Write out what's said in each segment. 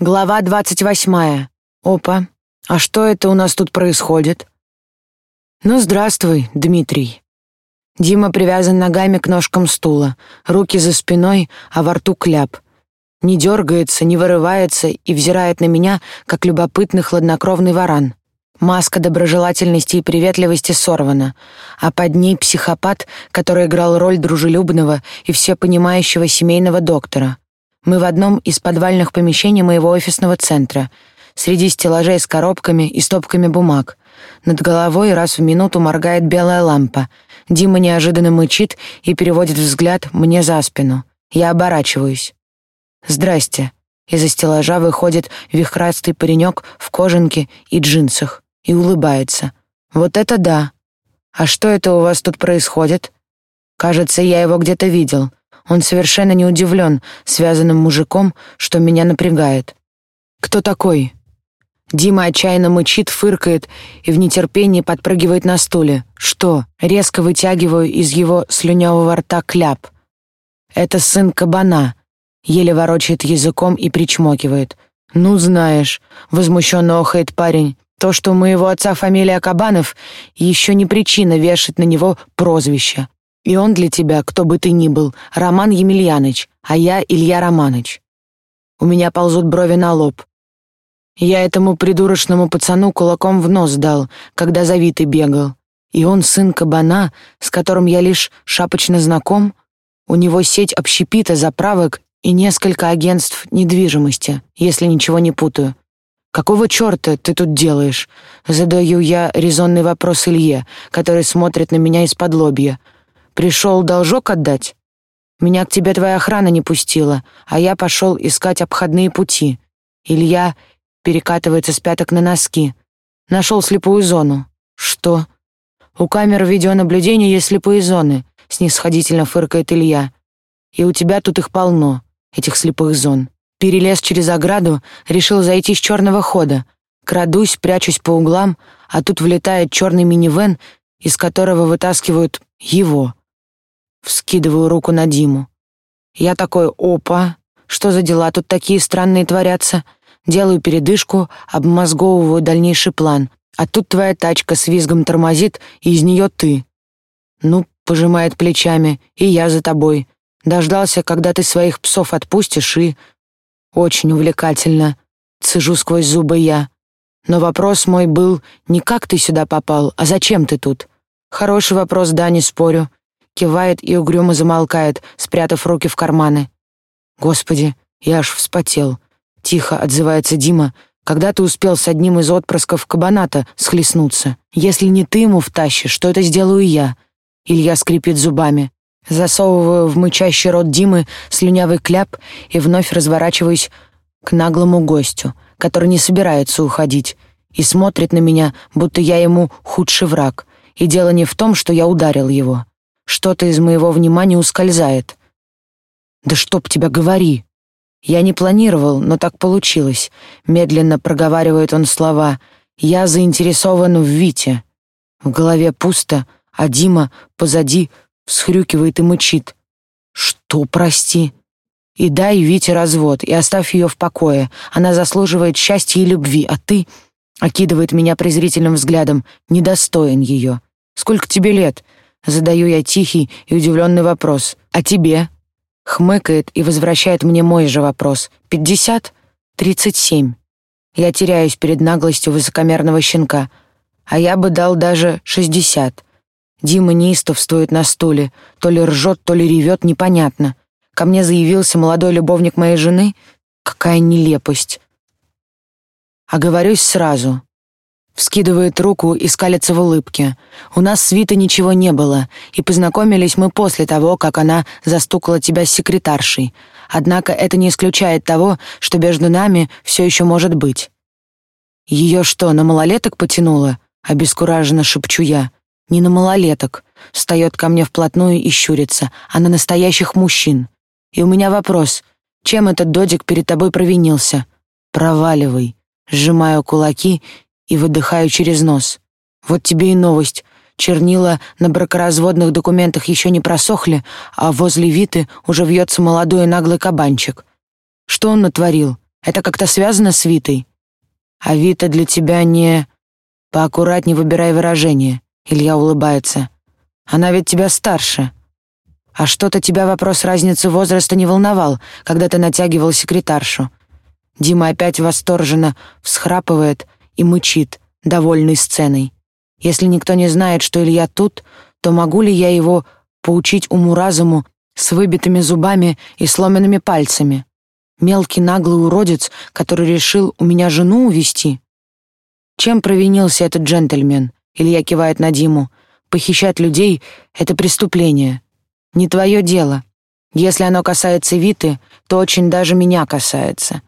Глава двадцать восьмая. Опа, а что это у нас тут происходит? Ну, здравствуй, Дмитрий. Дима привязан ногами к ножкам стула, руки за спиной, а во рту кляп. Не дергается, не вырывается и взирает на меня, как любопытный хладнокровный варан. Маска доброжелательности и приветливости сорвана, а под ней психопат, который играл роль дружелюбного и всепонимающего семейного доктора. Мы в одном из подвальных помещений моего офисного центра, среди стеллажей с коробками и стопками бумаг. Над головой раз в минуту моргает белая лампа. Дима неожиданно мычит и переводит взгляд мне за спину. Я оборачиваюсь. «Здрасте». Из-за стеллажа выходит вихрастый паренек в кожанке и джинсах и улыбается. «Вот это да! А что это у вас тут происходит?» «Кажется, я его где-то видел. Он совершенно не удивлен связанным мужиком, что меня напрягает. «Кто такой?» Дима отчаянно мычит, фыркает и в нетерпении подпрыгивает на стуле. «Что?» Резко вытягиваю из его слюнявого рта кляп. «Это сын кабана», еле ворочает языком и причмокивает. «Ну, знаешь», — возмущенно охает парень, «то, что у моего отца фамилия Кабанов, еще не причина вешать на него прозвище. И он для тебя, кто бы ты ни был, Роман Емельяныч, а я Илья Романыч. У меня ползут брови на лоб. Я этому придурочному пацану кулаком в нос дал, когда за Витой бегал. И он сын кабана, с которым я лишь шапочно знаком. У него сеть общепита, заправок и несколько агентств недвижимости, если ничего не путаю. «Какого черта ты тут делаешь?» Задаю я резонный вопрос Илье, который смотрит на меня из-под лобья — Пришел должок отдать? Меня к тебе твоя охрана не пустила, а я пошел искать обходные пути. Илья перекатывается с пяток на носки. Нашел слепую зону. Что? У камер видеонаблюдения есть слепые зоны, снисходительно фыркает Илья. И у тебя тут их полно, этих слепых зон. Перелез через ограду, решил зайти с черного хода. Крадусь, прячусь по углам, а тут влетает черный минивэн, из которого вытаскивают его. Вскидываю руку на Диму. Я такой, опа, что за дела тут такие странные творятся? Делаю передышку, обмозговываю дальнейший план. А тут твоя тачка с визгом тормозит, и из нее ты. Ну, пожимает плечами, и я за тобой. Дождался, когда ты своих псов отпустишь, и... Очень увлекательно. Цежу сквозь зубы я. Но вопрос мой был не как ты сюда попал, а зачем ты тут? Хороший вопрос, да, не спорю кивает и угрюмо замолкает, спрятав руки в карманы. Господи, я аж вспотел. Тихо отзывается Дима. Когда ты успел с одним из отпрысков кабаната схлестнуться? Если не ты ему втащишь, что это сделаю я? Илья скрипит зубами. Засовываю в мычащий рот Димы слюнявый кляп и вновь разворачиваюсь к наглому гостю, который не собирается уходить и смотрит на меня, будто я ему худший враг. И дело не в том, что я ударил его. Что-то из моего внимания ускользает. «Да чтоб тебя говори!» «Я не планировал, но так получилось», — медленно проговаривает он слова. «Я заинтересован в Вите». В голове пусто, а Дима позади всхрюкивает и мычит. «Что, прости?» «И дай Вите развод, и оставь ее в покое. Она заслуживает счастья и любви, а ты...» — окидывает меня презрительным взглядом. «Недостоин ее. Сколько тебе лет?» Задаю я тихий и удивленный вопрос. «А тебе?» Хмыкает и возвращает мне мой же вопрос. «Пятьдесят? Тридцать семь». Я теряюсь перед наглостью высокомерного щенка. А я бы дал даже шестьдесят. Дима неистовствует на стуле. То ли ржет, то ли ревет, непонятно. Ко мне заявился молодой любовник моей жены. Какая нелепость. Оговорюсь сразу. Вскидывает руку и скалится в улыбке. У нас с Витой ничего не было, и познакомились мы после того, как она застукала тебя с секретаршей. Однако это не исключает того, что между нами все еще может быть. Ее что, на малолеток потянуло? Обескураженно шепчу я. Не на малолеток. Встает ко мне вплотную и щурится, а на настоящих мужчин. И у меня вопрос. Чем этот додик перед тобой провинился? Проваливай. Сжимаю кулаки и выдыхаю через нос. Вот тебе и новость. Чернила на бракоразводных документах еще не просохли, а возле Виты уже вьется молодой наглый кабанчик. Что он натворил? Это как-то связано с Витой? А Вита для тебя не... Поаккуратнее выбирай выражение. Илья улыбается. Она ведь тебя старше. А что-то тебя вопрос разницы возраста не волновал, когда ты натягивал секретаршу. Дима опять восторженно всхрапывает и мычит, довольный сценой. Если никто не знает, что Илья тут, то могу ли я его поучить уму-разуму с выбитыми зубами и сломанными пальцами? Мелкий наглый уродец, который решил у меня жену увести? Чем провинился этот джентльмен? Илья кивает на Диму. Похищать людей — это преступление. Не твое дело. Если оно касается Виты, то очень даже меня касается.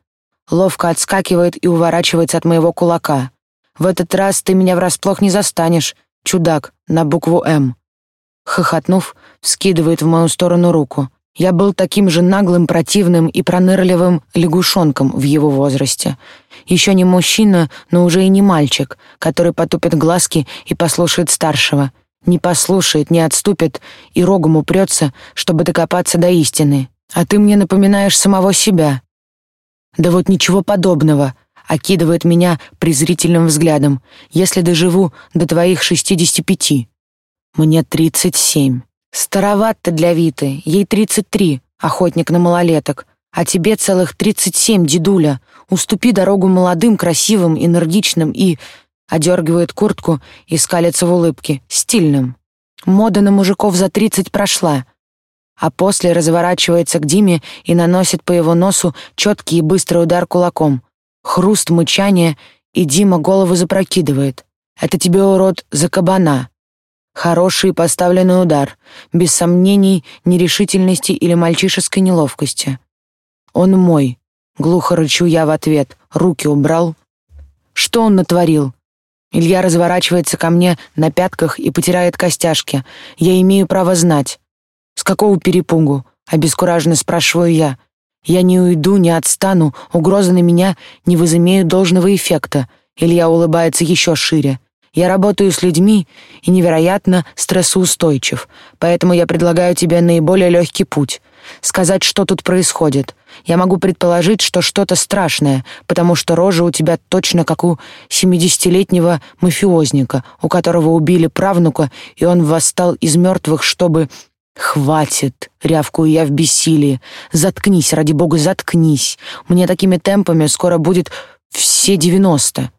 Ловко отскакивает и уворачивается от моего кулака. В этот раз ты меня врасплох не застанешь, чудак, на букву «М». Хохотнув, скидывает в мою сторону руку. Я был таким же наглым, противным и пронырливым лягушонком в его возрасте. Еще не мужчина, но уже и не мальчик, который потупит глазки и послушает старшего. Не послушает, не отступит и рогом упрется, чтобы докопаться до истины. А ты мне напоминаешь самого себя. Да вот ничего подобного, окидывает меня презрительным взглядом. Если доживу до твоих шестидесяти пяти. Мне тридцать семь. Староват-то для Виты, ей тридцать три, охотник на малолеток, а тебе целых тридцать семь, дедуля. Уступи дорогу молодым, красивым, энергичным и... Одергивает куртку и скалится в улыбке. Стильным. Мода на мужиков за тридцать прошла. А после разворачивается к Диме и наносит по его носу четкий и быстрый удар кулаком. Хруст, мычание, и Дима голову запрокидывает. «Это тебе, урод, за кабана!» Хороший поставленный удар, без сомнений, нерешительности или мальчишеской неловкости. Он мой. Глухо рычу я в ответ. Руки убрал. Что он натворил? Илья разворачивается ко мне на пятках и потирает костяшки. Я имею право знать. С какого перепугу? Обескураженно спрашиваю я. Я не уйду, не отстану, угрозы на меня не возымеют должного эффекта. Илья улыбается еще шире. Я работаю с людьми и невероятно стрессоустойчив, поэтому я предлагаю тебе наиболее легкий путь. Сказать, что тут происходит. Я могу предположить, что что-то страшное, потому что рожа у тебя точно как у семидесятилетнего мафиозника, у которого убили правнука, и он восстал из мертвых, чтобы... «Хватит!» — рявкую я в бессилии. «Заткнись, ради бога, заткнись! Мне такими темпами скоро будет все девяносто!»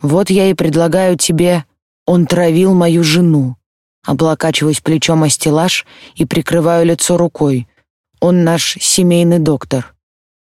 Вот я и предлагаю тебе... Он травил мою жену. Облокачиваюсь плечом о стеллаж и прикрываю лицо рукой. Он наш семейный доктор.